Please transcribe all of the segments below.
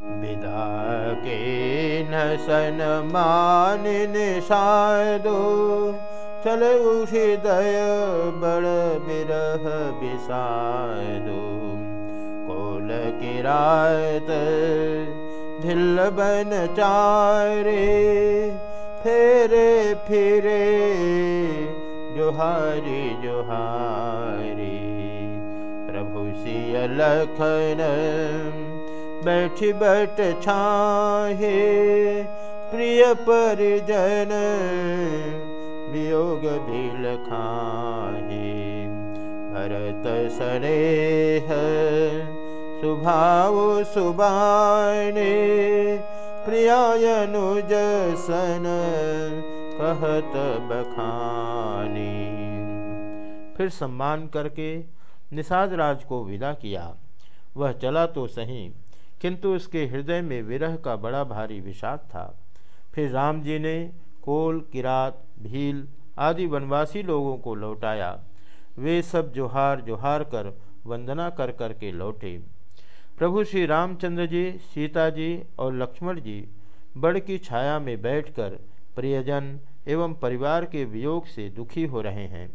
विदा के न सन मान निषादो। चल हृदय बड़ बिरह बिसादो कोल किरात धिल बन चारे। फेरे फिरे जोहारी जोहारी प्रभु सिय लखन बैठ बट छाहे। प्रिय परिजन, वियोग भील खाहे। भरत सनेह, सुभाव सुबाने प्रियानुज सन कहत बखानी। फिर सम्मान करके निषाद राज को विदा किया। वह चला तो सही। किंतु उसके हृदय में विरह का बड़ा भारी विषाद था। फिर राम जी ने कोल, किरात, भील आदि वनवासी लोगों को लौटाया। वे सब जोहार जोहार कर वंदना कर कर के लौटे। प्रभु श्री रामचंद्र जी, सीता जी और लक्ष्मण जी बड़ की छाया में बैठकर प्रियजन एवं परिवार के वियोग से दुखी हो रहे हैं।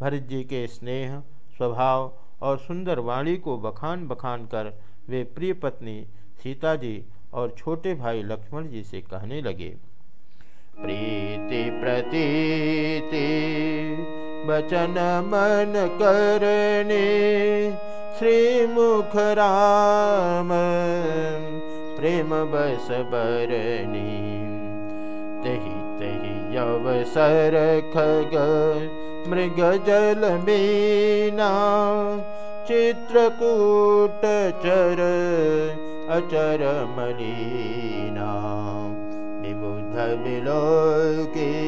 भरत जी के स्नेह, स्वभाव और सुंदर वाणी को बखान बखान कर वे प्रिय पत्नी सीता जी और छोटे भाई लक्ष्मण जी से कहने लगे, प्रीति, प्रतीति, बचन मन करने, श्रीमुख राम, प्रेम बस बरनी, तही तही अवसर खग, मृग जल मीना चित्रकूट चर अचर मलीना विबुध बिलो के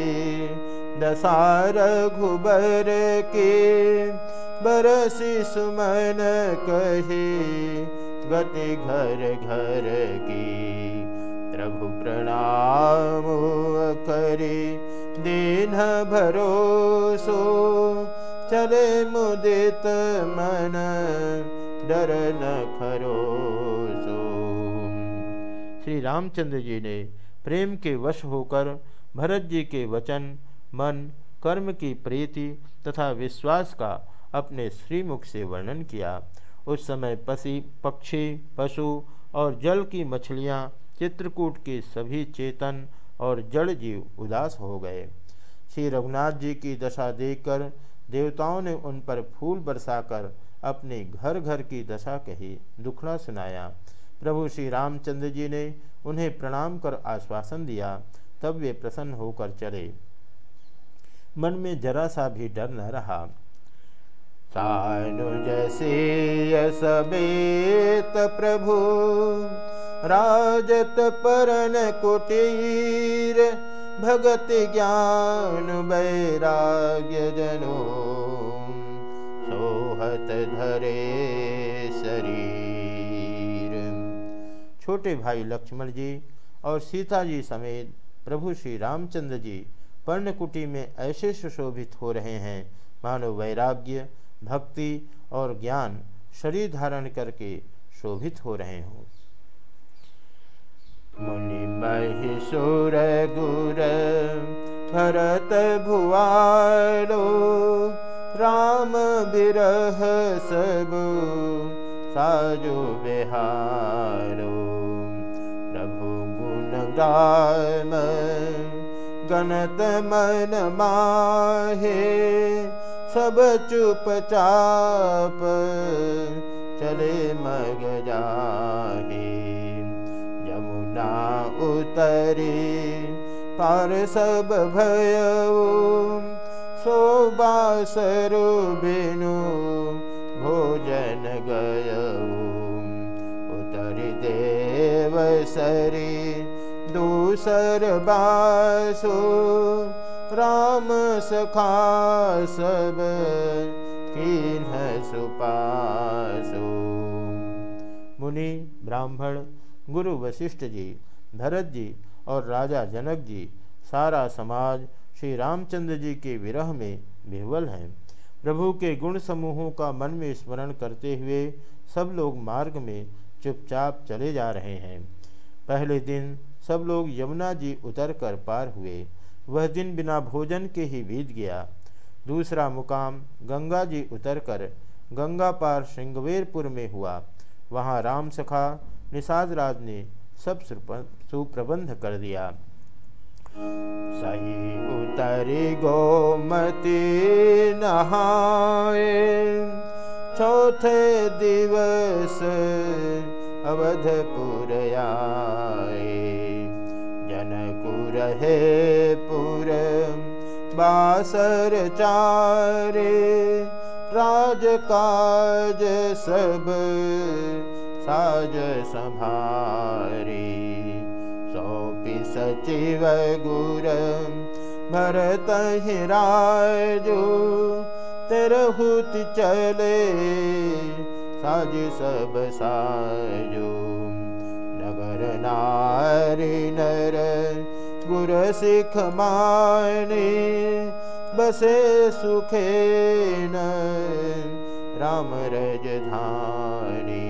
दसार घुबर के, बरसी सुमन कहे, गति घर घर की। प्रभु प्रणाम करे, दीन भरोसो। चले मुदित मन, डर न खरोसो श्री रामचंद्र जी ने प्रेम के वश होकर, भरत जी के वचन, मन, कर्म की प्रीति तथा विश्वास का अपने श्रीमुख से वर्णन किया। उस समय पसी, पक्षी, पशु और जल की मछलियाँ, चित्रकूट के सभी चेतन और जड़ जीव उदास हो गए। श्री रघुनाथ जी की दशा देखकर देवताओं ने उन पर फूल बरसाकर अपने घर घर की दशा कही, दुखड़ा सुनाया, प्रभु श्री रामचंद्र जी ने उन्हें प्रणाम कर आश्वासन दिया, तब वे प्रसन्न होकर चले। मन में जरा सा भी डर न रहा। समेत प्रभु राजत परन कुटीर भगत ज्ञान वैराग्य जनो सोहत धरे शरीर। छोटे भाई लक्ष्मण जी और सीता जी समेत प्रभु श्री रामचंद्र जी पर्णकुटी में ऐसे सुशोभित हो रहे हैं। मानो वैराग्य, भक्ति और ज्ञान शरीर धारण करके शोभित हो रहे हों। मुनि महिषुर गुर भरत बिरह सब साजो बिहारो। प्रभु गुण गाम गणत मन माहे सब चुपचाप चले मग जमुना उतरी, पार सब भय सोबासरु बिनु भोजन गय उतरी देव सरी, दूसर बासु। राम सखा सब किन्ह सुपासु। मुनि ब्राह्मण गुरु वशिष्ठ जी भरत जी और राजा जनक जी, सारा समाज श्री रामचंद्र जी के विरह में विह्वल हैं। प्रभु के गुण समूहों का मन में स्मरण करते हुए सब लोग मार्ग में चुपचाप चले जा रहे हैं। पहले दिन सब लोग यमुना जी उतर कर पार हुए। वह दिन बिना भोजन के ही बीत गया। दूसरा मुकाम गंगा जी उतरकर गंगा पार श्रृंगवेरपुर में हुआ। वहाँ राम सखा निषाद राज ने सब सुप्रबंध कर दिया। सही उतरी गोमती नहाए। चौथे दिवस अवधपुर आए जनकुर है पुर बासर चारे। राजकाज सब साज संभारी। सौपि सचिव गुर, भरत हिराजो तेरहुत चले, साज सब साजो। नगर नारी नर, गुर सिख माने। बसे सुखे न राम रजधानी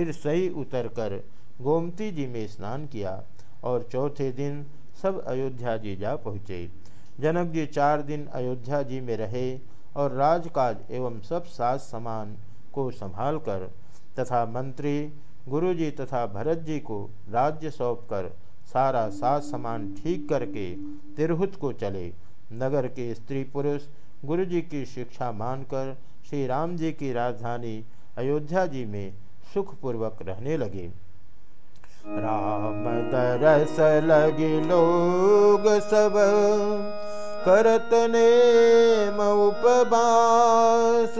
फिर सही उतर कर गोमती जी में स्नान किया और चौथे दिन सब अयोध्या जी जा पहुँचे। जनक जी चार दिन अयोध्या जी में रहे और राजकाज एवं सब साज सामान को संभाल कर तथा मंत्री गुरु जी तथा भरत जी को राज्य सौंप कर सारा साज समान ठीक करके तिरहुत को चले। नगर के स्त्री पुरुष गुरु जी की शिक्षा मानकर श्री राम जी की राजधानी अयोध्या जी में सुखपूर्वक रहने लगे। राम दरस लगी लोग सब, करत नेम उपवास।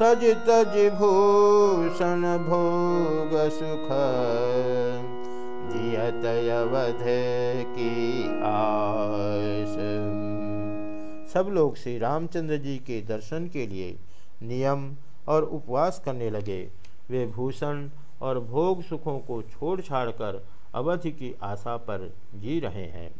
तज तज भूषण भोग सुख, जियत अवध की आस। सब लोग श्री रामचंद्र जी के दर्शन के लिए नियम और उपवास करने लगे। वे भूषण और भोग सुखों को छोड़ छाड़ कर अवधि की आशा पर जी रहे हैं।